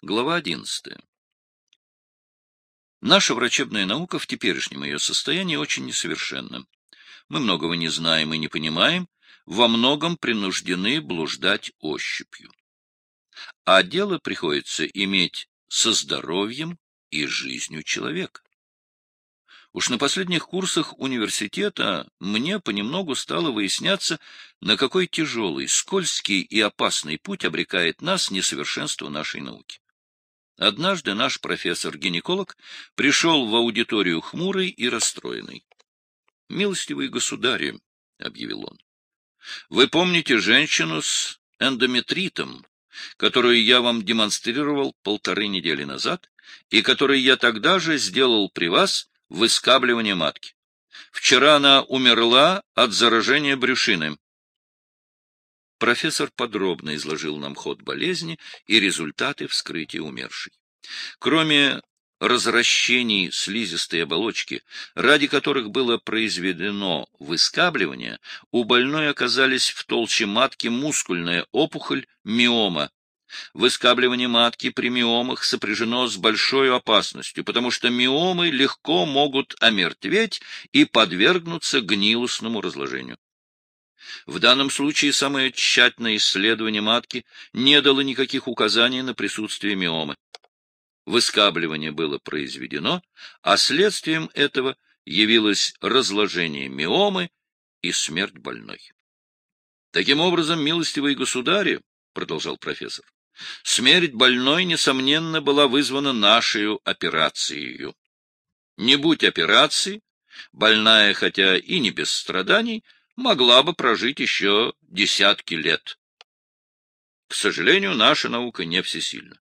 Глава 11. Наша врачебная наука в теперешнем ее состоянии очень несовершенна. Мы многого не знаем и не понимаем, во многом принуждены блуждать ощупью. А дело приходится иметь со здоровьем и жизнью человека. Уж на последних курсах университета мне понемногу стало выясняться, на какой тяжелый, скользкий и опасный путь обрекает нас несовершенство нашей науки. Однажды наш профессор-гинеколог пришел в аудиторию хмурый и расстроенный. — Милостивый государи, — объявил он, — вы помните женщину с эндометритом, которую я вам демонстрировал полторы недели назад и которой я тогда же сделал при вас выскабливание матки. Вчера она умерла от заражения брюшины. Профессор подробно изложил нам ход болезни и результаты вскрытия умершей. Кроме разращений слизистой оболочки, ради которых было произведено выскабливание, у больной оказались в толще матки мускульная опухоль миома, Выскабливание матки при миомах сопряжено с большой опасностью, потому что миомы легко могут омертветь и подвергнуться гнилостному разложению. В данном случае самое тщательное исследование матки не дало никаких указаний на присутствие миомы. Выскабливание было произведено, а следствием этого явилось разложение миомы и смерть больной. Таким образом, милостивые государи, — продолжал профессор, Смерть больной, несомненно, была вызвана нашей операцией. Не будь операции, больная, хотя и не без страданий, могла бы прожить еще десятки лет. К сожалению, наша наука не всесильна.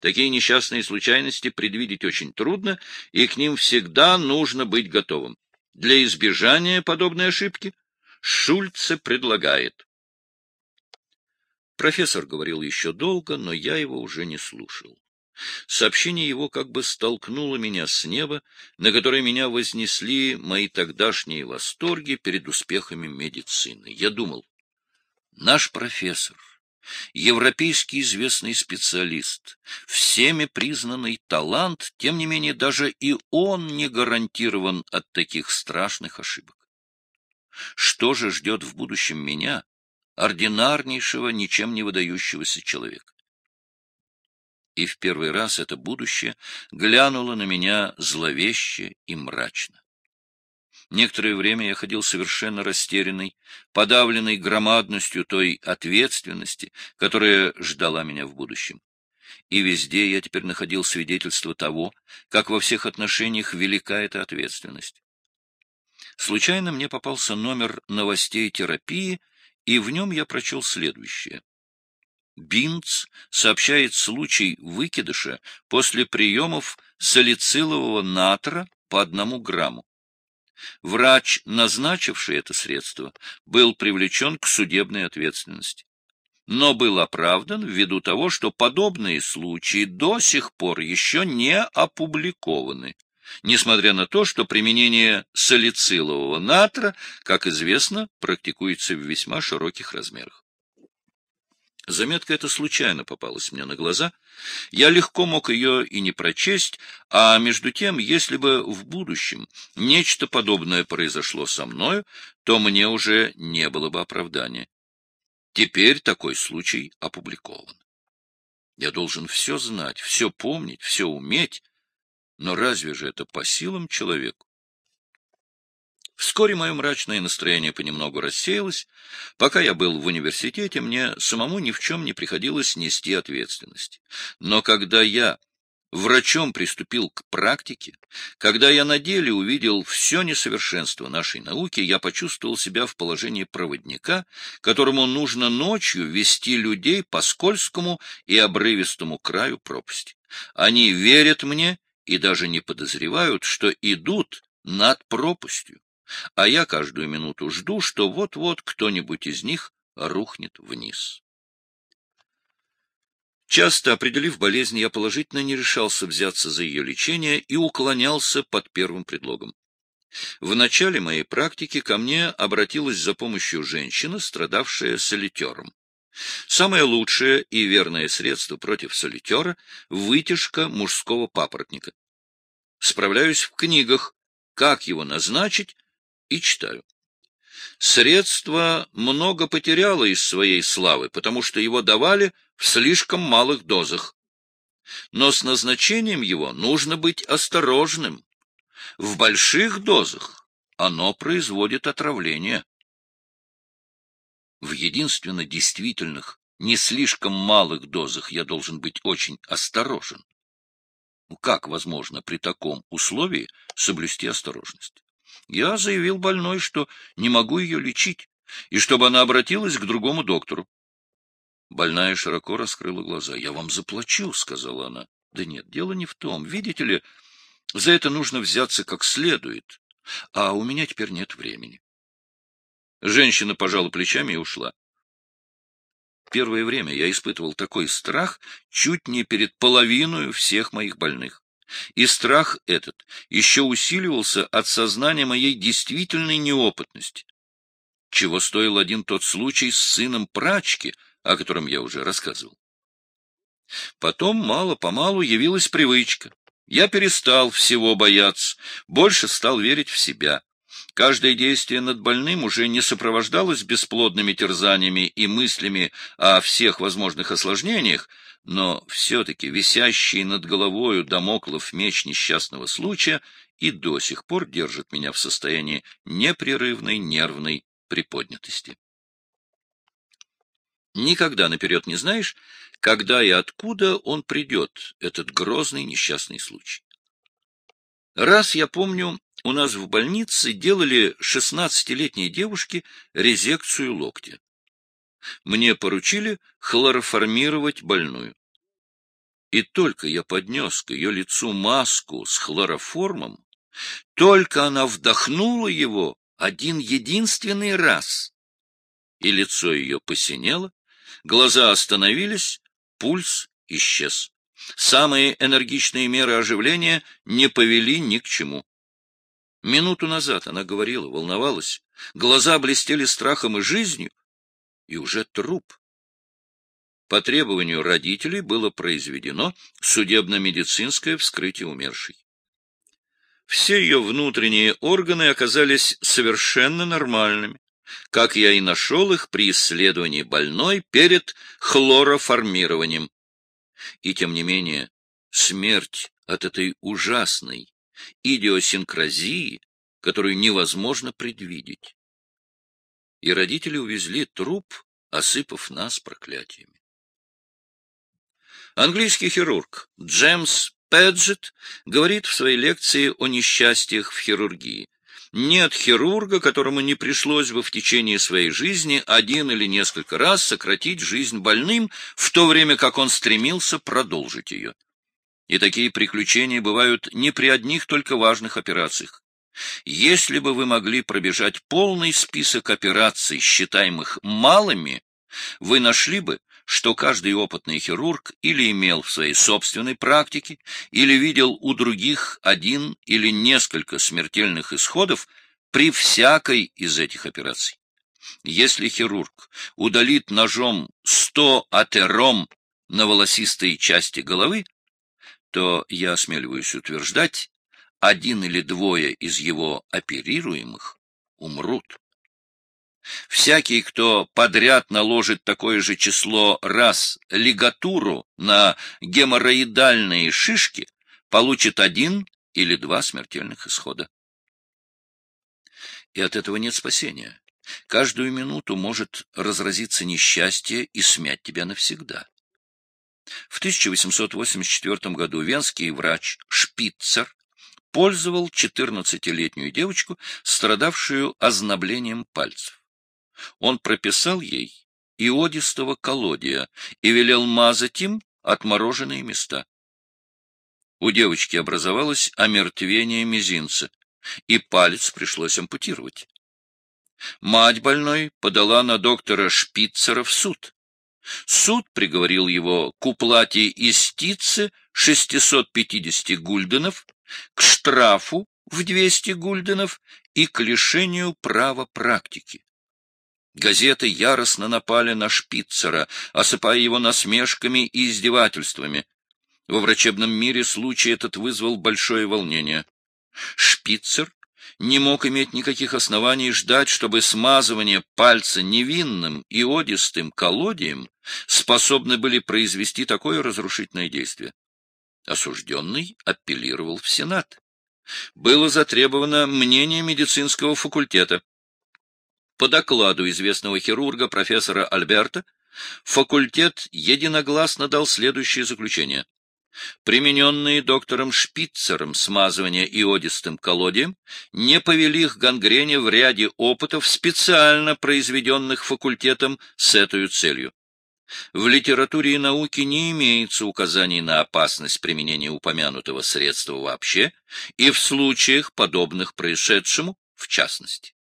Такие несчастные случайности предвидеть очень трудно, и к ним всегда нужно быть готовым. Для избежания подобной ошибки Шульце предлагает Профессор говорил еще долго, но я его уже не слушал. Сообщение его как бы столкнуло меня с неба, на которое меня вознесли мои тогдашние восторги перед успехами медицины. Я думал, наш профессор, европейский известный специалист, всеми признанный талант, тем не менее даже и он не гарантирован от таких страшных ошибок. Что же ждет в будущем меня, ординарнейшего, ничем не выдающегося человека. И в первый раз это будущее глянуло на меня зловеще и мрачно. Некоторое время я ходил совершенно растерянный, подавленный громадностью той ответственности, которая ждала меня в будущем. И везде я теперь находил свидетельство того, как во всех отношениях велика эта ответственность. Случайно мне попался номер новостей терапии, и в нем я прочел следующее. Бинц сообщает случай выкидыша после приемов салицилового натра по одному грамму. Врач, назначивший это средство, был привлечен к судебной ответственности, но был оправдан ввиду того, что подобные случаи до сих пор еще не опубликованы несмотря на то, что применение салицилового натра, как известно, практикуется в весьма широких размерах. Заметка эта случайно попалась мне на глаза. Я легко мог ее и не прочесть, а между тем, если бы в будущем нечто подобное произошло со мною, то мне уже не было бы оправдания. Теперь такой случай опубликован. Я должен все знать, все помнить, все уметь, но разве же это по силам человеку? Вскоре мое мрачное настроение понемногу рассеялось. Пока я был в университете, мне самому ни в чем не приходилось нести ответственности. Но когда я врачом приступил к практике, когда я на деле увидел все несовершенство нашей науки, я почувствовал себя в положении проводника, которому нужно ночью вести людей по скользкому и обрывистому краю пропасти. Они верят мне и даже не подозревают, что идут над пропастью, а я каждую минуту жду, что вот-вот кто-нибудь из них рухнет вниз. Часто, определив болезнь, я положительно не решался взяться за ее лечение и уклонялся под первым предлогом. В начале моей практики ко мне обратилась за помощью женщина, страдавшая солитером. Самое лучшее и верное средство против солитера — вытяжка мужского папоротника. Справляюсь в книгах, как его назначить, и читаю. Средство много потеряло из своей славы, потому что его давали в слишком малых дозах. Но с назначением его нужно быть осторожным. В больших дозах оно производит отравление. В единственно действительных, не слишком малых дозах я должен быть очень осторожен. Ну, как возможно при таком условии соблюсти осторожность? Я заявил больной, что не могу ее лечить, и чтобы она обратилась к другому доктору. Больная широко раскрыла глаза. — Я вам заплачу, — сказала она. — Да нет, дело не в том. Видите ли, за это нужно взяться как следует, а у меня теперь нет времени. Женщина пожала плечами и ушла. Первое время я испытывал такой страх чуть не перед половиной всех моих больных. И страх этот еще усиливался от сознания моей действительной неопытности. Чего стоил один тот случай с сыном прачки, о котором я уже рассказывал. Потом мало-помалу явилась привычка. Я перестал всего бояться, больше стал верить в себя. Каждое действие над больным уже не сопровождалось бесплодными терзаниями и мыслями о всех возможных осложнениях, но все-таки висящий над головою домоклов меч несчастного случая и до сих пор держит меня в состоянии непрерывной нервной приподнятости. Никогда наперед не знаешь, когда и откуда он придет, этот грозный несчастный случай. Раз, я помню, у нас в больнице делали шестнадцатилетней девушке резекцию локтя. Мне поручили хлороформировать больную. И только я поднес к ее лицу маску с хлороформом, только она вдохнула его один единственный раз, и лицо ее посинело, глаза остановились, пульс исчез. Самые энергичные меры оживления не повели ни к чему. Минуту назад она говорила, волновалась, глаза блестели страхом и жизнью, и уже труп. По требованию родителей было произведено судебно-медицинское вскрытие умершей. Все ее внутренние органы оказались совершенно нормальными, как я и нашел их при исследовании больной перед хлороформированием. И тем не менее, смерть от этой ужасной идиосинкразии, которую невозможно предвидеть. И родители увезли труп, осыпав нас проклятиями. Английский хирург Джеймс Педжет говорит в своей лекции о несчастьях в хирургии. Нет хирурга, которому не пришлось бы в течение своей жизни один или несколько раз сократить жизнь больным, в то время как он стремился продолжить ее. И такие приключения бывают не при одних только важных операциях. Если бы вы могли пробежать полный список операций, считаемых малыми, вы нашли бы, что каждый опытный хирург или имел в своей собственной практике, или видел у других один или несколько смертельных исходов при всякой из этих операций. Если хирург удалит ножом сто атером на волосистой части головы, то, я осмеливаюсь утверждать, один или двое из его оперируемых умрут. Всякий, кто подряд наложит такое же число раз лигатуру на геморроидальные шишки, получит один или два смертельных исхода. И от этого нет спасения. Каждую минуту может разразиться несчастье и смять тебя навсегда. В 1884 году венский врач Шпицер пользовал 14-летнюю девочку, страдавшую озноблением пальцев. Он прописал ей иодистого колодия и велел мазать им отмороженные места. У девочки образовалось омертвение мизинца, и палец пришлось ампутировать. Мать больной подала на доктора Шпицера в суд. Суд приговорил его к уплате истицы 650 гульденов, к штрафу в 200 гульденов и к лишению права практики. Газеты яростно напали на Шпицера, осыпая его насмешками и издевательствами. Во врачебном мире случай этот вызвал большое волнение. Шпицер не мог иметь никаких оснований ждать, чтобы смазывание пальца невинным и одистым колодием способны были произвести такое разрушительное действие. Осужденный апеллировал в Сенат. Было затребовано мнение медицинского факультета. По докладу известного хирурга профессора Альберта, факультет единогласно дал следующее заключение. Примененные доктором Шпицером смазывания иодистым колодием не повели к гангрене в ряде опытов, специально произведенных факультетом с этой целью. В литературе и науке не имеется указаний на опасность применения упомянутого средства вообще и в случаях, подобных происшедшему, в частности.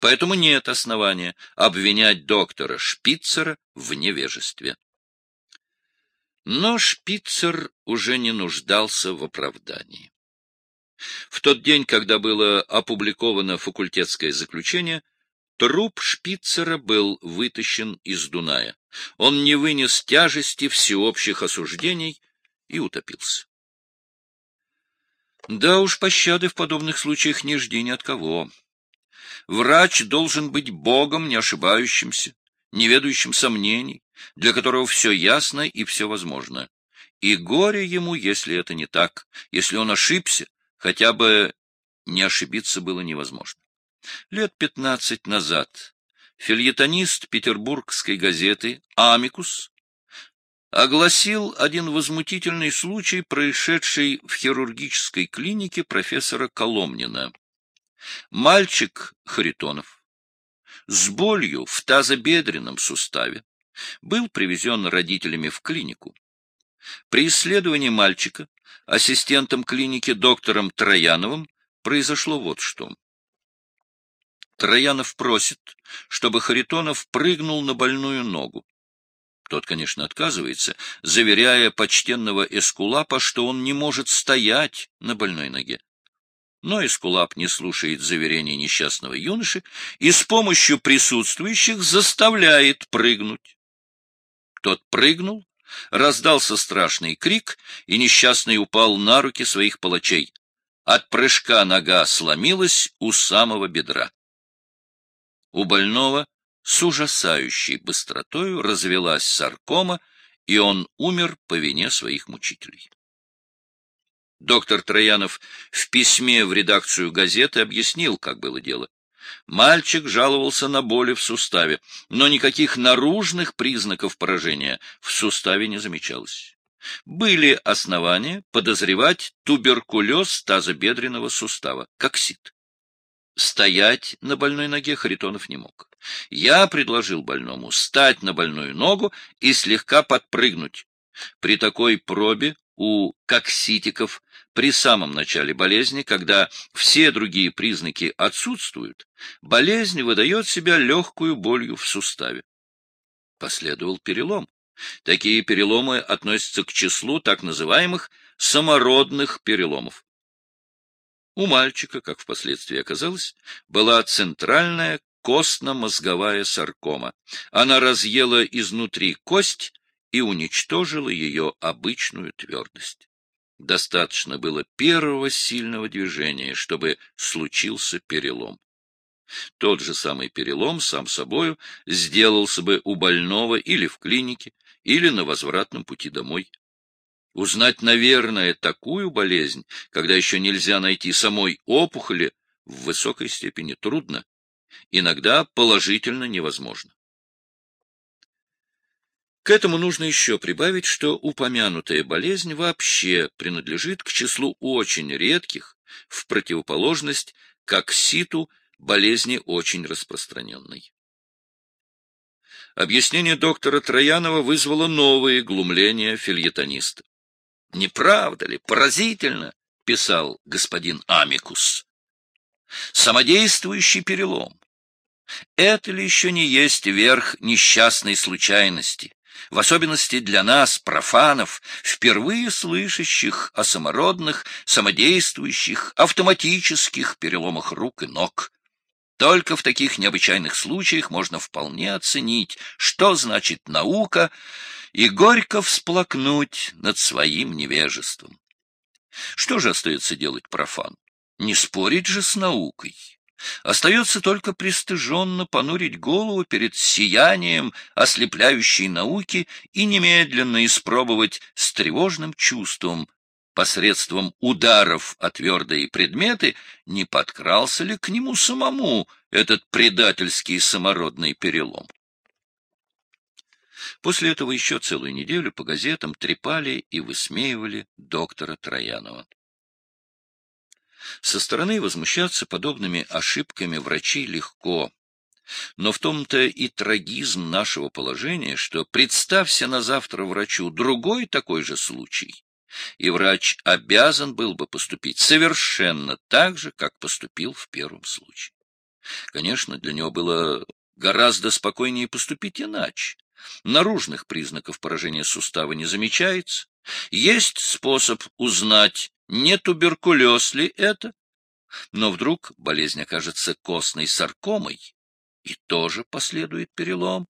Поэтому нет основания обвинять доктора Шпицера в невежестве. Но Шпицер уже не нуждался в оправдании. В тот день, когда было опубликовано факультетское заключение, труп Шпицера был вытащен из Дуная. Он не вынес тяжести всеобщих осуждений и утопился. Да уж, пощады в подобных случаях не жди ни от кого. Врач должен быть богом, не ошибающимся, не ведающим сомнений, для которого все ясно и все возможно. И горе ему, если это не так, если он ошибся, хотя бы не ошибиться было невозможно. Лет пятнадцать назад фильетонист петербургской газеты «Амикус» огласил один возмутительный случай, происшедший в хирургической клинике профессора Коломнина. Мальчик Харитонов с болью в тазобедренном суставе был привезен родителями в клинику. При исследовании мальчика ассистентом клиники доктором Трояновым произошло вот что. Троянов просит, чтобы Харитонов прыгнул на больную ногу. Тот, конечно, отказывается, заверяя почтенного Эскулапа, что он не может стоять на больной ноге. Но Эскулап не слушает заверений несчастного юноши и с помощью присутствующих заставляет прыгнуть. Тот прыгнул, раздался страшный крик, и несчастный упал на руки своих палачей. От прыжка нога сломилась у самого бедра. У больного с ужасающей быстротою развелась саркома, и он умер по вине своих мучителей. Доктор Троянов в письме в редакцию газеты объяснил, как было дело. Мальчик жаловался на боли в суставе, но никаких наружных признаков поражения в суставе не замечалось. Были основания подозревать туберкулез тазобедренного сустава, коксид. Стоять на больной ноге Харитонов не мог. Я предложил больному стать на больную ногу и слегка подпрыгнуть. При такой пробе у кокситиков при самом начале болезни, когда все другие признаки отсутствуют, болезнь выдает себя легкую болью в суставе. Последовал перелом. Такие переломы относятся к числу так называемых самородных переломов. У мальчика, как впоследствии оказалось, была центральная костно-мозговая саркома. Она разъела изнутри кость и уничтожила ее обычную твердость. Достаточно было первого сильного движения, чтобы случился перелом. Тот же самый перелом, сам собою, сделался бы у больного или в клинике, или на возвратном пути домой. Узнать, наверное, такую болезнь, когда еще нельзя найти самой опухоли, в высокой степени трудно, иногда положительно невозможно. К этому нужно еще прибавить, что упомянутая болезнь вообще принадлежит к числу очень редких, в противоположность к окситу болезни очень распространенной. Объяснение доктора Троянова вызвало новые глумления фильетониста. «Не правда ли? Поразительно!» — писал господин Амикус. «Самодействующий перелом. Это ли еще не есть верх несчастной случайности? В особенности для нас, профанов, впервые слышащих о самородных, самодействующих, автоматических переломах рук и ног. Только в таких необычайных случаях можно вполне оценить, что значит наука, и горько всплакнуть над своим невежеством. Что же остается делать профан? Не спорить же с наукой. Остается только пристыженно понурить голову перед сиянием ослепляющей науки и немедленно испробовать с тревожным чувством посредством ударов о твердые предметы, не подкрался ли к нему самому этот предательский самородный перелом. После этого еще целую неделю по газетам трепали и высмеивали доктора Троянова. Со стороны возмущаться подобными ошибками врачей легко. Но в том-то и трагизм нашего положения, что представься на завтра врачу другой такой же случай, и врач обязан был бы поступить совершенно так же, как поступил в первом случае. Конечно, для него было гораздо спокойнее поступить иначе. Наружных признаков поражения сустава не замечается. Есть способ узнать, не туберкулез ли это, но вдруг болезнь окажется костной саркомой, и тоже последует перелом.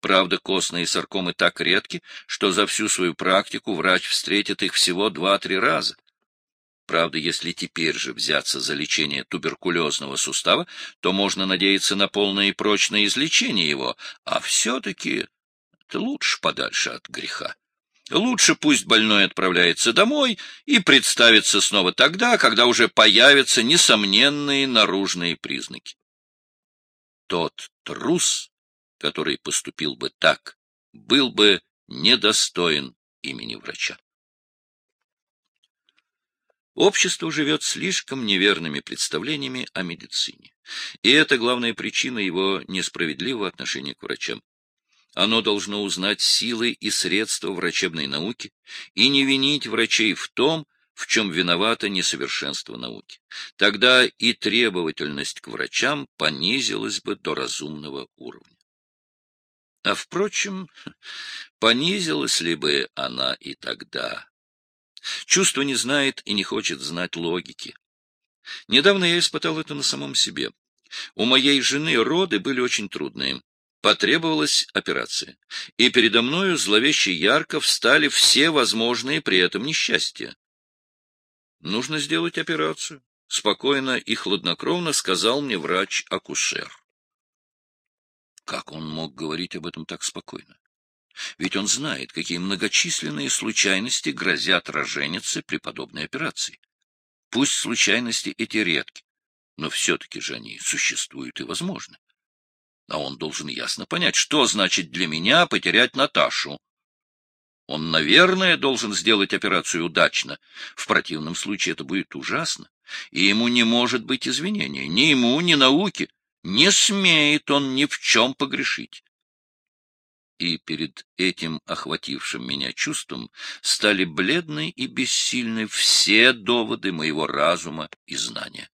Правда, костные саркомы так редки, что за всю свою практику врач встретит их всего два-три раза. Правда, если теперь же взяться за лечение туберкулезного сустава, то можно надеяться на полное и прочное излечение его, а все-таки это лучше подальше от греха. Лучше пусть больной отправляется домой и представится снова тогда, когда уже появятся несомненные наружные признаки. Тот трус, который поступил бы так, был бы недостоин имени врача. Общество живет слишком неверными представлениями о медицине, и это главная причина его несправедливого отношения к врачам. Оно должно узнать силы и средства врачебной науки и не винить врачей в том, в чем виновато несовершенство науки. Тогда и требовательность к врачам понизилась бы до разумного уровня. А, впрочем, понизилась ли бы она и тогда? Чувство не знает и не хочет знать логики. Недавно я испытал это на самом себе. У моей жены роды были очень трудные. Потребовалась операция, и передо мною зловеще ярко встали все возможные при этом несчастья. Нужно сделать операцию, спокойно и хладнокровно сказал мне врач-акушер. Как он мог говорить об этом так спокойно? Ведь он знает, какие многочисленные случайности грозят роженице при подобной операции. Пусть случайности эти редки, но все-таки же они существуют и возможны а он должен ясно понять, что значит для меня потерять Наташу. Он, наверное, должен сделать операцию удачно. В противном случае это будет ужасно. И ему не может быть извинения. Ни ему, ни науке. Не смеет он ни в чем погрешить. И перед этим охватившим меня чувством стали бледны и бессильны все доводы моего разума и знания.